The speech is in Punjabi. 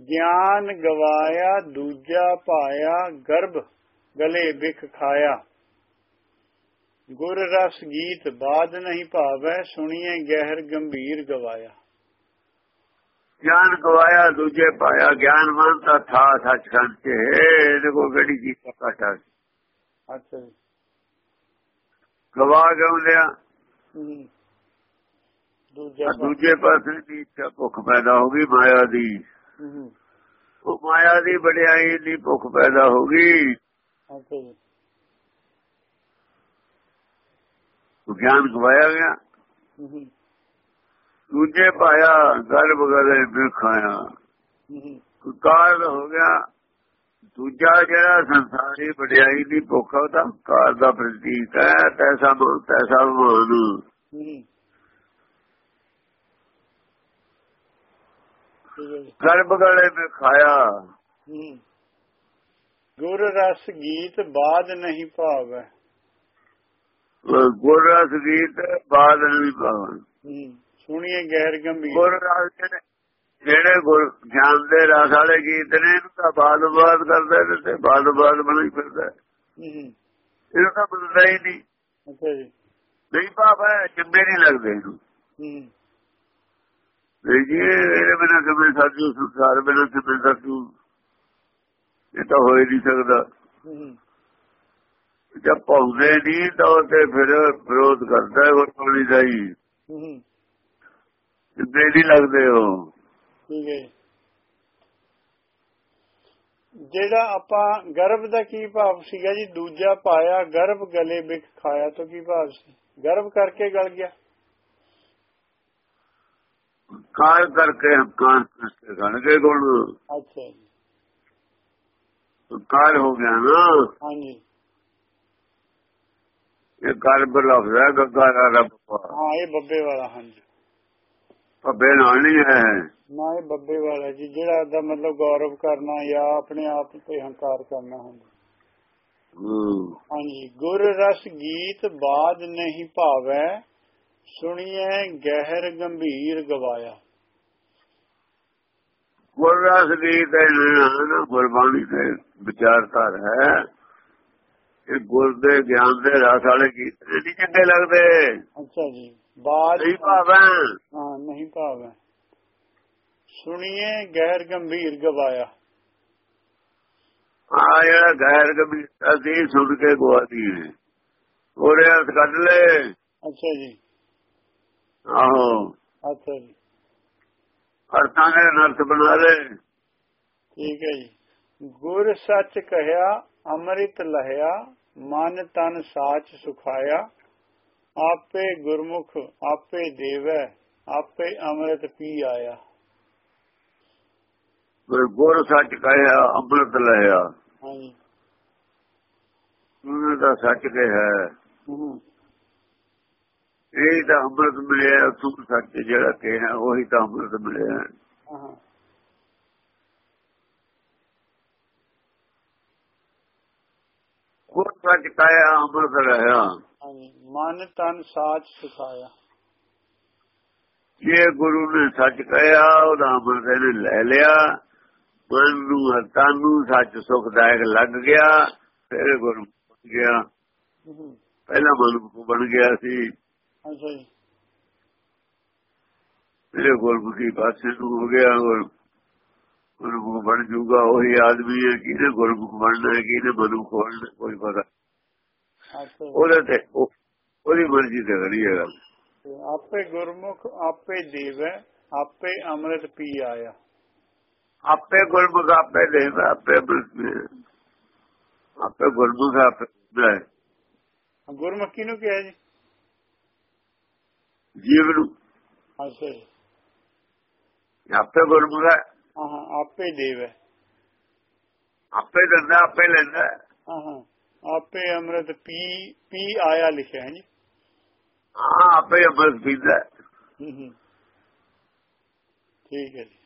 ਗਿਆਨ ਗਵਾਇਆ ਦੂਜਾ ਪਾਇਆ ਗਰਭ ਗਲੇ ਬਿਖ ਖਾਇਆ। ਗੁਰ ਰਸ ਗੀਤ ਬਾਦ ਨਹੀਂ ਭਾਵੈ ਸੁਣੀਏ ਗਹਿਰ ਗੰਭੀਰ ਗਵਾਇਆ। ਗਿਆਨ ਗਵਾਇਆ ਦੂਜੇ ਪਾਇਆ ਗਿਆਨ ਮੰਨਤਾ ਥਾ ਸੱਚਖੰਡ ਚ। ਇਹਦੇ ਕੋ ਗੜੀ ਜੀ ਪਕਾਟਾ ਅੱਛਾ ਜੀ। ਗਵਾ ਗਉ ਲਿਆ ਹਮ। ਦੂਜਾ ਪਾਸੇ। ਦੀ ਇੱਛਾ ਭੁੱਖ ਪੈਦਾ ਹੋ ਗਈ ਮਾਇਆ ਦੀ। ਉਹ ਮਾਇਆ ਦੀ ਵਡਿਆਈ ਦੀ ਭੁੱਖ ਪੈਦਾ ਹੋ ਗਈ। ਗਿਆਨ ਗਵਾਇਆ ਗਿਆ। ਦੂਜੇ ਪਾਇਆ ਗਰਭ ਗਲੇ ਬਿਖਾਇਆ। ਕਾਰਡ ਹੋ। ਗਿਆ। ਦੂਜਾ ਜਿਹੜਾ ਸੰਸਾਰੀ ਵਡਿਆਈ ਦੀ ਭੁੱਖ ਆ, ਉਹ ਤਾਂ ਕਾਰ ਦਾ ਪ੍ਰਤੀਕ ਹੈ। ਤੈਸਾ ਤੈਸਾ ਮਨ ਹਮ। ਠੀਕ ਹੈ ਜੀ ਗਰਭ ਗਲੇ ਬਿਖਾਇਆ ਹਮ। ਗੁਰ ਰਸ ਗੀਤ ਬਾਦ ਨਹੀਂ ਭਾਵੈ। ਗੁਰਰਸ ਗੀਤ ਬਾਦ ਨਹੀਂ ਹਮ। ਸੁਣੀਏ ਗਹਿਰ ਗੰਭੀਰ। ਗੁਰਰਸ ਜਿਹੜੇ- ਜਿਹੜੇ ਗੁਰ ਗਿਆਨ ਦੇ ਰਸ ਵਾਲੇ ਗੀਤ ਨੇ ਇਹਨੂੰ ਤਾਂ ਬਾਦ ਬਾਦ ਕਰਦੇ ਤੇ ਬਾਦ ਬਾਦ ਬਣਾਈ ਫਿਰਦਾ। ਇਹਨੂੰ ਤਾਂ ਬਦਲਦਾ ਹੀ ਨਹੀਂ। ਅੱਛਾ ਜੀ। ਨਹੀਂ ਭਾਵ ਚੰਗੇ ਨਹੀਂ ਲੱਗਦੇ ਇਹਨੂੰ। ਜੀ ਇਹਦੇ ਬਿਨਾਂ ਕਿਵੇਂ ਸਾਜੂ ਸੰਸਾਰ ਬਿਨਾਂ ਕਿਵੇਂ ਸਾਜੂ ਇਹ ਤਾਂ ਹੋ ਹੀ ਨਹੀਂ ਸਕਦਾ। ਜਦ ਪਾਉਂਦੇ ਨਹੀਂ ਤਾਂ ਉਹ ਤੇ ਫਿਰ ਵਿਰੋਧ ਕਰਦਾ ਹੈ ਗੁਰਬਾਣੀ ਦਾ ਹੀ। ਨਹੀਂ ਲੱਗਦੇ ਉਹ। ਠੀਕ ਹੈ। ਜਿਹੜਾ ਆਪਾਂ ਗਰਭ ਦਾ ਕੀ ਭਾਵ ਸੀਗਾ ਜੀ? ਦੂਜਾ ਪਾਇਆ ਗਰਭ ਗਲੇ ਵਿਖ ਖਾਇਆ ਤੋਂ ਕੀ ਭਾਵ ਸੀ? ਗਰਭ ਕਰਕੇ ਗਲ ਗਿਆ। ਕਾਰ ਕਰਕੇ ਹੰਕਾਰ ਕਰਕੇ ਗਣਗੇ ਗੁਣ। ਅੱਛਾ ਜੀ। ਕਾਰ ਹੋ ਗਿਆ ਨਾ। ਹਾਂਜੀ। ਇਹ ਗਰਭ ਲਫ਼ਜ਼ ਹੈ ਗੱਗਾ ਦਾ ਰੱਬ ਹਾਂ ਇਹ ਬੱਬੇ ਵਾਲਾ ਹਾਂਜੀ। ਭੱਬੇ ਨਾਲ ਨਹੀਂ ਹੈ। ਨਾ ਇਹ ਬੱਬੇ ਵਾਲਾ ਜੀ ਜਿਹੜਾ ਦਾ ਮਤਲਬ ਗੌਰਵ ਕਰਨਾ ਜਾਂ ਆਪਣੇ ਆਪ ਤੇ ਹੰਕਾਰ ਕਰਨਾ ਹੁੰਦਾ। ਹੂੰ। ਹਾਂਜੀ ਗੁਰ ਰਸ ਗੀਤ ਬਾਦ ਨਹੀਂ ਭਾਵੈ ਸੁਣੀਏ ਗਹਿਰ ਗੰਭੀਰ ਗਵਾਇਆ। ਗੁਰਰਸ ਗੀਤ ਹੈ ਨਾ ਗੁਰਬਾਣੀ ਦੇ ਵਿਚਾਰਧਾਰ ਹੈ। ਇਹ ਗੁਰ ਦੇ ਗਿਆਨ ਦੇ ਰਸ ਵਾਲੇ ਗੀਤ ਨੇ ਨਹੀਂ ਚੰਗੇ ਲੱਗਦੇ। ਅੱਛਾ ਜੀ ਬਾਦ ਨਹੀਂ ਭਾਵੇਂ। ਹਾਂ ਨਹੀਂ ਭਾਵੈ। ਸੁਣੀਏ ਗਹਿਰ ਗੰਭੀਰ ਗਵਾਇਆ। ਆ ਜਿਹੜਾ ਗੈਰ ਗੰਭੀਰਤਾ ਸੀ ਸੁਣ ਕੇ ਗਵਾਦੀ ਹੈ ਉਹਦੇ ਅਰਥ ਕੱਢ ਲੈ ਅੱਛਾ ਜੀ। ਆਹੋ। ਅੱਛਾ ਜੀ। ਅਰਥਾਂ ਦੇ ਅਰਥ ਬਣਾ ਲੈ ਠੀਕ ਹੈ ਜੀ। ਗੁਰ ਸੱਚ ਕਹਿਆ ਅੰਮ੍ਰਿਤ ਲਹਿਆ ਮਨ ਤਨ ਸਾਚ ਸੁਖਾਇਆ। ਆਪੇ ਗੁਰਮੁਖ ਆਪੇ ਦੇਵੈ ਆਪੇ ਅੰਮ੍ਰਿਤ ਪੀ ਆਇਆ। ਗੁਰ ਸੱਚ ਕਹਿਆ ਅੰਮ੍ਰਿਤ ਲਿਆ ਹਾਂਜੀ। ਉਹਨੇ ਤਾਂ ਸੱਚ ਕਿਹਾ। ਹੂੰ। ਇਹ ਤਾਂ ਅੰਮ੍ਰਿਤ ਮਿਲਿਆ ਸੁਖ ਸੱਚ ਜਿਹੜਾ ਕਿਹਾ ਉਹੀ ਤਾਂ ਅੰਮ੍ਰਿਤ ਮਿਲਿਆ। ਗੁਰ ਸੱਚ ਕਹਿਆ ਅੰਮ੍ਰਿਤ ਹਾਂਜੀ ਮਨ ਤਨ ਸਾਚ ਸੁਖਾਇਆ। ਜੇ ਗੁਰੂ ਨੇ ਸੱਚ ਕਹਿਆ ਉਹਦਾ ਅੰਮ੍ਰਿਤ ਇਹਨੇ ਲੈ ਲਿਆ। ਮਨ ਨੂੰ ਹੱਥਾਂ ਨੂੰ ਸੱਚ ਸੁਖਦਾਇਕ ਲੱਗ ਗਿਆ ਫਿਰ ਗੁਰੂ ਬਣ ਗਿਆ। ਪਹਿਲਾਂ ਮਨ ਬਣ ਗਿਆ ਸੀ। ਅੱਛਾ ਜੀ ਫਿਰ ਗੁਰਮੁਖੀ ਪਾਸੇ ਨੂੰ ਹੋ ਗਿਆ ਗੁਰ ਗੁਰਮੁਖ ਬਣ ਜੂਗਾ ਉਹੀ ਆਦਮੀ ਹੈ ਕਿਹਨੇ ਗੁਰਮੁਖ ਬਣਨਾ ਹੈ ਕਿਹਨੇ ਮਨੁੱਖ ਬਣਨਾ ਕੋਈ ਪਤਾ। ਉਹਦੇ ਤੇ ਉਹ- ਉਹਦੀ ਮਰਜ਼ੀ ਤੇ ਕਰੀ ਹੈ ਗੱਲ। ਆਪੇ ਗੁਰਮੁਖ ਆਪੇ ਦੇਵੈ ਆਪੇ ਅੰਮ੍ਰਿਤ ਪੀ ਆਇਆ। ਆਪੇ ਗੁਰਮੁਖ ਆਪੇ ਦੇਵਾ ਆਪੇ ਆਪੇ ਗੁਰਮੁਖ ਆਪੇ ਗੁਰਮੁਖੀ ਨੂੰ ਕਿਹਾ ਜੀ? ਜੀਵ ਨੂੰ ਅੱਛਾ ਜੀ। ਆਪੇ ਗੁਰਮੁਖ ਹੈ। ਹਾਂ ਹਾਂ ਆਪੇ ਦੇਵੈ ਆਪੇ ਦਿੰਦਾ ਆਪੇ ਲੈਂਦਾ ਹਾਂ। ਹਾਂ ਆਪੇ ਅੰਮ੍ਰਿਤ ਪੀ ਪੀ ਆਇਆ ਲਿਖਿਆ ਹੈ ਜੀ। ਹਾਂ ਆਪੇ ਅੰਮ੍ਰਿਤ ਪੀਂਦਾ ਹੂੰ ਹੂੰ। ਠੀਕ ਹੈ ਜੀ।